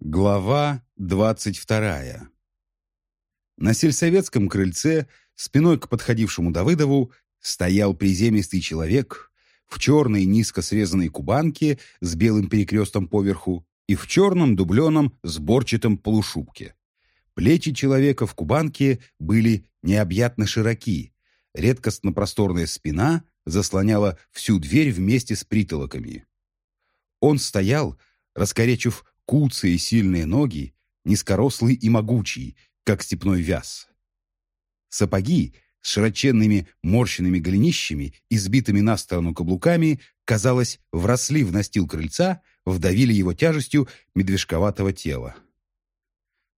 Глава двадцать вторая. На сельсоветском крыльце, спиной к подходившему Давыдову, стоял приземистый человек в черной низко срезанной кубанке с белым перекрестом поверху и в черном дубленом сборчатом полушубке. Плечи человека в кубанке были необъятно широки, редкостно просторная спина заслоняла всю дверь вместе с притолоками. Он стоял, раскоречив куцые сильные ноги, низкорослый и могучий, как степной вяз. Сапоги с широченными морщенными голенищами и сбитыми на сторону каблуками, казалось, вросли в настил крыльца, вдавили его тяжестью медвежковатого тела.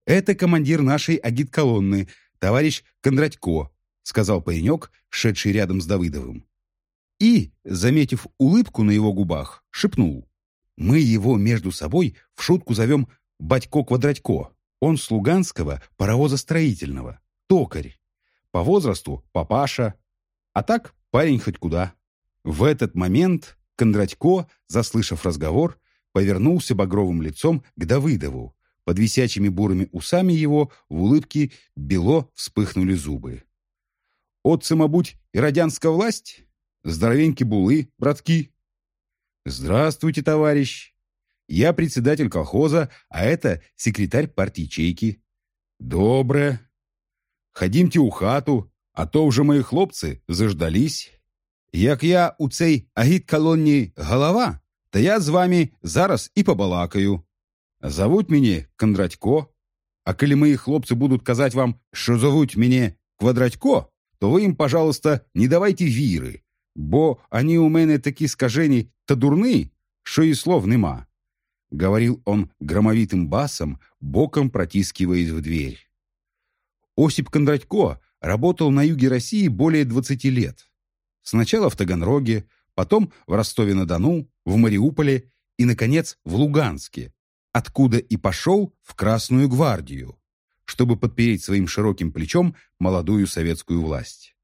«Это командир нашей агит-колонны, товарищ Кондратько», сказал паренек, шедший рядом с Давыдовым. И, заметив улыбку на его губах, шепнул. Мы его между собой в шутку зовем «Батько-квадратько». Он с Луганского паровозостроительного, токарь. По возрасту папаша, а так парень хоть куда. В этот момент Кондратько, заслышав разговор, повернулся багровым лицом к Давыдову. Под висячими бурыми усами его в улыбке бело вспыхнули зубы. «От самобудь и радянская власть? Здоровеньки булы, братки!» «Здравствуйте, товарищ. Я председатель колхоза, а это секретарь партии ячейки». «Добре. Ходімте у хату, а то вже мої хлопці заждались. Як я у цей агіт-колонні голова, то я з вами зараз і побалакаю. Зовуть мене Кондратько, а коли мої хлопці будуть казати вам, що зовуть мене Квадратько, то ви їм, пожалуйста, не давайте віри, бо они у мене такі скажені та дурны, що и слов нема», — говорил он громовитым басом, боком протискиваясь в дверь. Осип Кондратько работал на юге России более 20 лет. Сначала в Таганроге, потом в Ростове-на-Дону, в Мариуполе и, наконец, в Луганске, откуда и пошел в Красную гвардию, чтобы подпереть своим широким плечом молодую советскую власть.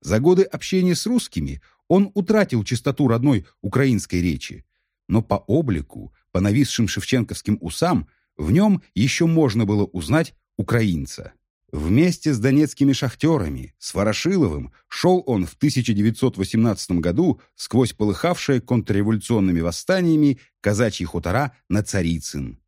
За годы общения с русскими он утратил чистоту родной украинской речи, но по облику, по нависшим шевченковским усам, в нем еще можно было узнать украинца. Вместе с донецкими шахтерами, с Ворошиловым, шел он в 1918 году сквозь полыхавшие контрреволюционными восстаниями казачьи хутора на Царицын.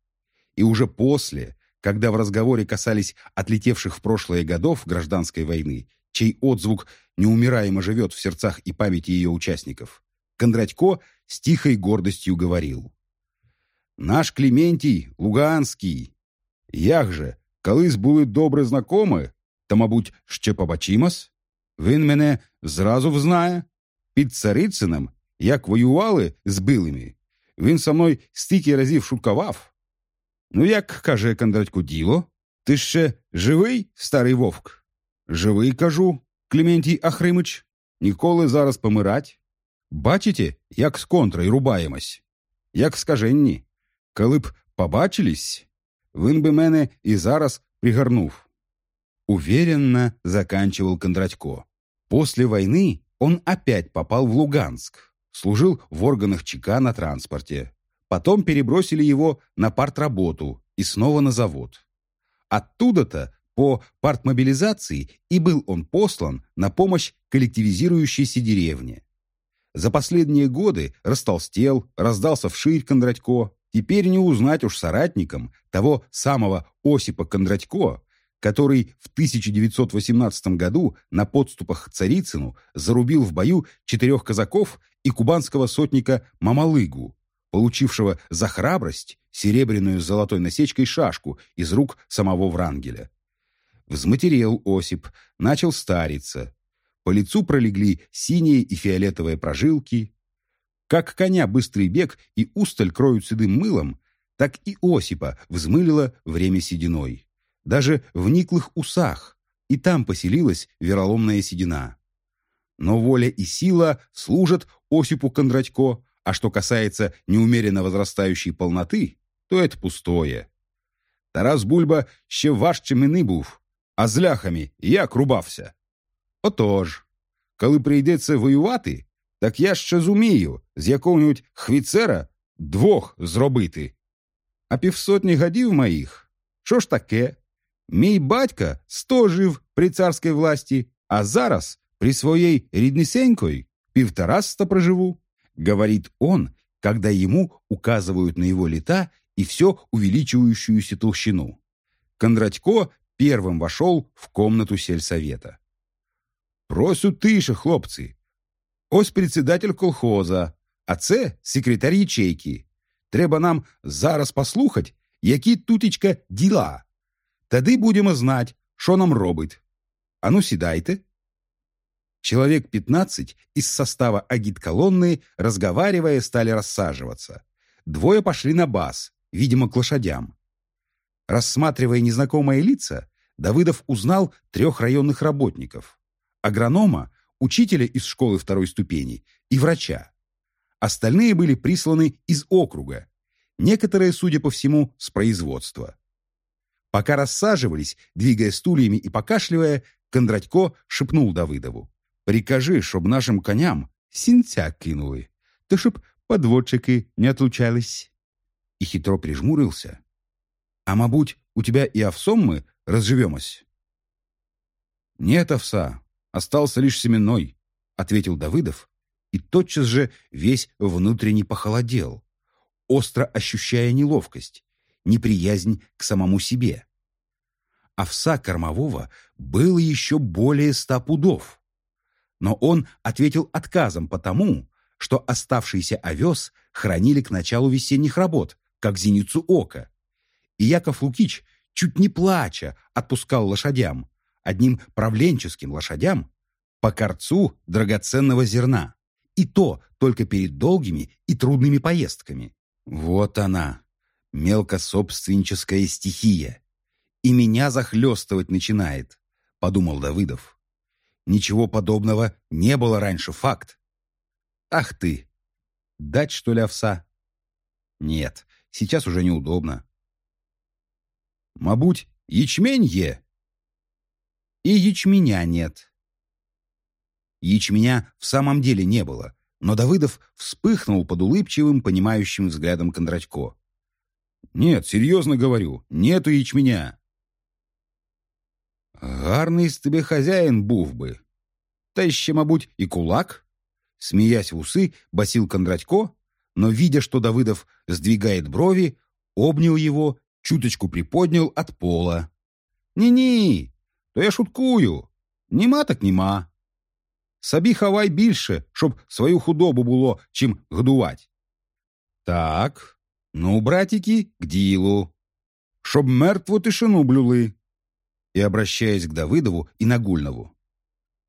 И уже после, когда в разговоре касались отлетевших в прошлое годов гражданской войны, чей отзвук неумираемо живет в сердцах и памяти ее участников, Кондратько с тихой гордостью говорил. «Наш Клементий Луганский, як же, колись були добре знакомі, та, мабуть, ще побачимось, він мене зразу взнає. Під Царицинем, як воювали з билими, він со мною стільки разів шуткував. Ну, як каже Кондратько діло, ти ще живий, старий вовк? Живий, кажу, Клементій Ахримич, ніколи зараз помирать. Бачите, як з контрой рубаємось? Як скаженні. Коли б побачились, він би мене і зараз пригорнув. Уверенно заканчивал Кондратько. После войны он опять попал в Луганск, служил в органах ЧК на транспорте. Потом перебросили его на партработу и снова на завод. Оттуда-то по партмобилизации и был он послан на помощь коллективизирующейся деревне. За последние годы растолстел, раздался вширь Кондратько. Теперь не узнать уж соратникам того самого Осипа Кондратько, который в 1918 году на подступах к Царицыну зарубил в бою четырех казаков и кубанского сотника Мамалыгу, получившего за храбрость серебряную с золотой насечкой шашку из рук самого Врангеля. Взматерел Осип, начал стариться. По лицу пролегли синие и фиолетовые прожилки. Как коня быстрый бег и усталь кроют седым мылом, так и Осипа взмылило время сединой. Даже в никлых усах, и там поселилась вероломная седина. Но воля и сила служат Осипу Кондратько, а что касается неумеренно возрастающей полноты, то это пустое. Тарас Бульба ще важче мини був, а з ляхами як рубався? Отож, коли прийдеться воювати, так я ще зумію з якого-небудь хвіцера двох зробити. А півсотні годів моїх? Що ж таке? Мій батька сто жив при царській власті, а зараз при своей ріднисенькой півтораста проживу, говорит он, когда ему указывают на его лета и все увеличивающуюся толщину. Кондратько первым вошел в комнату сельсовета. «Просю тише, хлопці. Ось председатель колхоза, а це секретар ячейки. Треба нам зараз послухати, які тутечка діла. Тоді будемо знати, що нам робить. Ану, сідайте». Человек пятнадцать из состава агит-колонны, разговаривая, стали рассаживаться. Двое пошли на бас, видимо, к лошадям. Рассматривая незнакомые лица, Давыдов узнал трех районных работников. Агронома, учителя из школы второй ступени и врача. Остальные были присланы из округа, некоторые, судя по всему, с производства. Пока рассаживались, двигая стульями и покашливая, Кондратько шепнул Давыдову. «Прикажи, чтоб нашим коням сінця кинули, то чтоб подводчики не отлучались». И хитро прижмурился. «А, мабуть, у тебя и овсом мы разживемось?» «Нет овса, остался лишь семенной», — ответил Давыдов, и тотчас же весь внутренне похолодел, остро ощущая неловкость, неприязнь к самому себе. Овса кормового было еще более ста пудов. Но он ответил отказом потому, что оставшийся овес хранили к началу весенних работ, как зеницу ока. И Яков Лукич, чуть не плача, отпускал лошадям, одним правленческим лошадям, по корцу драгоценного зерна. И то только перед долгими и трудными поездками. Вот она, мелкособственническая стихия. И меня захлестывать начинает, подумал Давыдов. Ничего подобного не было раньше, факт. Ах ты! Дать, что ли, овса? Нет, сейчас уже неудобно. Мабуть, ячмень е? И ячменя нет. Ячменя в самом деле не было, но Давыдов вспыхнул под улыбчивым, понимающим взглядом Кондратько. «Нет, серьезно говорю, нету ячменя». «Гарний з тебе хозяин був би. Та ще, мабуть, и кулак?» Смеясь в усы, басил Кондратько, но, видя, что Давыдов сдвигает брови, обнял его, чуточку приподнял от пола. «Ні-ні, то я шуткую. Нема так нема. Собі хавай більше, щоб свою худобу було чим годувати. Так, ну, братики, к ділу. Щоб мертву тишину блюли. І обращаясь к Давидову і Нагульнову.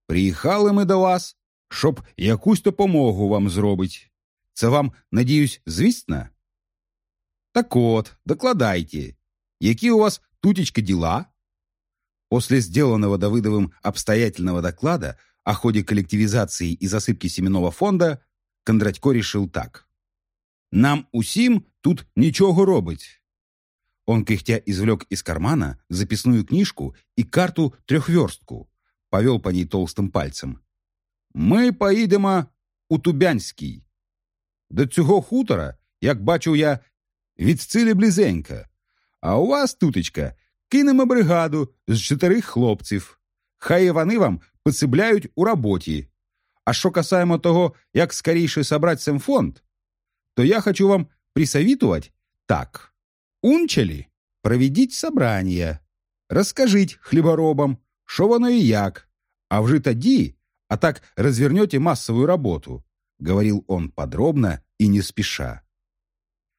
Приїхали ми до вас, щоб якусь допомогу вам зробить. Це вам, надіюсь, звісно? Так от, докладайте, які у вас тутечка дела? После сделанного Давыдовым обстоятельного доклада о ходе коллективизации и засыпки семенного фонда Кондратько решил так. «Нам усім тут ничего робить». Он кряхтя извлек из кармана записную книжку и карту-трехверстку, повел по ней толстым пальцем. «Ми поїдемо у Тубянський. До цього хутора, як бачу я, від цілі близенько. А у вас, тутечка, кинемо бригаду з чотирих хлопців. Хай вони вам посибляють у роботі. А що касаємо того, як скоріше собрать сам фонд, то я хочу вам присовітувати так. Унчалі, проведіть собрання, розкажіть хліборобам, що воно і як, а вже тоді, а так развернете массовую работу, говорил он подробно и не спеша.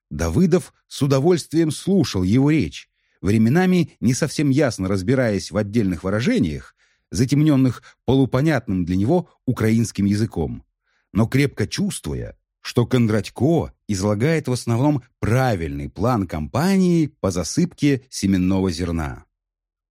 Давыдов с удовольствием слушал его речь, временами не совсем ясно разбираясь в отдельных выражениях, затемненных полупонятным для него украинским языком, но крепко чувствуя, что Кондратько излагает в основном правильный план кампании по засыпке семенного зерна.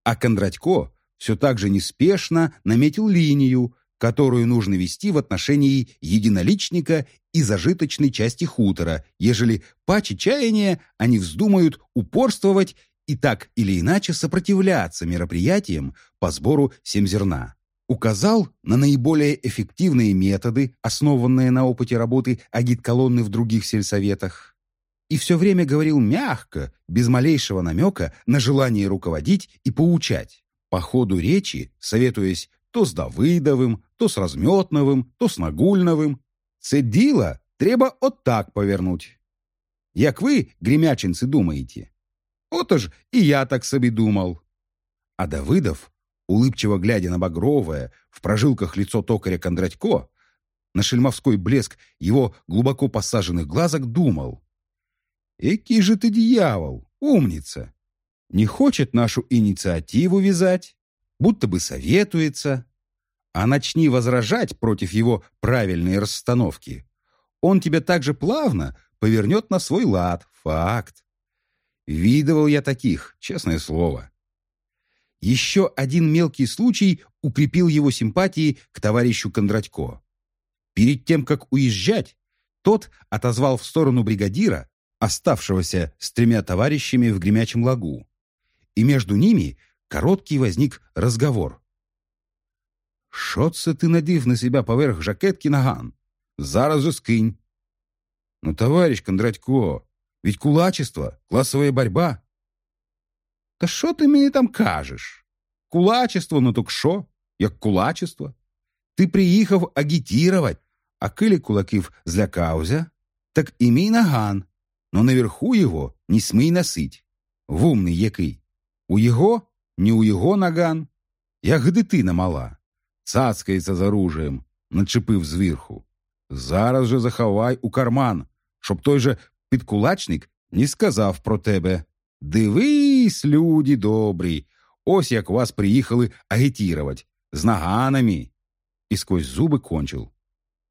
А Кондратько все так же неспешно наметил линию, которую нужно вести в отношении единоличника и зажиточной части хутора, ежели паче чаяния они вздумают упорствовать и так или иначе сопротивляться мероприятиям по сбору семзерна. Указал на наиболее эффективные методы, основанные на опыте работы агит-колонны в других сельсоветах. и все время говорил мягко, без малейшего намека на желание руководить и поучать, по ходу речи советуясь то с Давыдовым, то с Разметновым, то с Нагульновым. Це діло треба отак повернуть. Як ви, гремячинці, думаєте? Отож і я так собі думал. А Давыдов, улыбчиво глядя на багровое, в прожилках лицо токаря Кондратько, на шельмовской блеск его глубоко посаженных глазок, думал. «Экий же ты дьявол, умница! Не хочет нашу инициативу вязать, будто бы советуется, а начни возражать против его правильной расстановки. Он тебя так же плавно повернет на свой лад. Факт. Видывал я таких, честное слово. Еще один мелкий случай укрепил его симпатии к товарищу Кондратько. Перед тем, как уезжать, тот отозвал в сторону бригадира, оставшегося с тремя товарищами в гремячем лагу. И между ними короткий возник разговор. «Що це ти надів на себя поверх жакетки наган? Зараз же скинь». «Ну, товарищ Кондратько, ведь кулачество, классовая борьба». «Та що ти мені там кажеш? Кулачество, ну так що? Як кулачество? Ти приїхав агітірувати, а килі кулаків злякався, так і мій наган, но наверху його не смій носить. Вумний який. У його, не у його наган, як дитина мала. Цацкається з оружием, начепив зверху. Зараз же заховай у карман, щоб той же підкулачник не сказав про тебе. Дивись, люди добрі, ось як вас приїхали агітірувати, з наганами. І сквозь зуби кончил.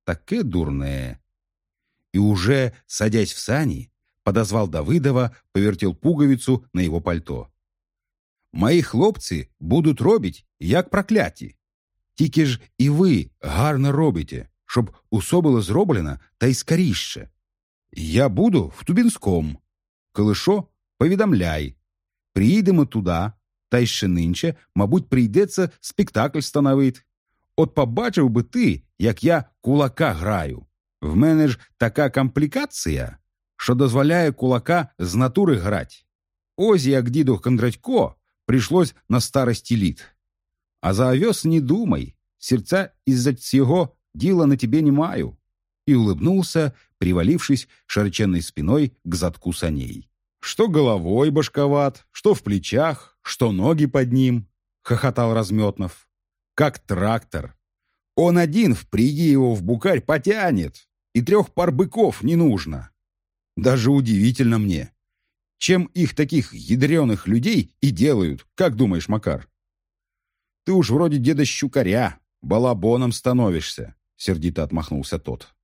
Таке дурне. И уже, садясь в сани, подозвал Давыдова, повертел пуговицу на его пальто. «Мої хлопці будуть робить, як прокляті. Тільки ж і ви гарно робите, щоб усо було зроблено та й скоріше. Я буду в Тубінському. Коли що, повідомляй. Приїдемо туди, та й ще нинче, мабуть, прийдеться спектакль становити. От побачив би ти, як я кулака граю. В мене ж така комплікація, що дозволяє кулака з натури грати. Ось як діду Кондратько прийшлось на старості літ. А за овес не думай, сердца из-за сего дела на тебе не маю. И улыбнулся, привалившись широченной спиной к задку саней. Что головой башковат, что в плечах, что ноги под ним, хохотал Разметнов. Как трактор. Он один, впряги его в букарь, потянет, и трех пар быков не нужно. Даже удивительно мне. Чем их таких ядреных людей и делают, как думаешь, Макар? Ты уж вроде деда Щукаря, балабоном становишься, — сердито отмахнулся тот.